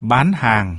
bán hàng.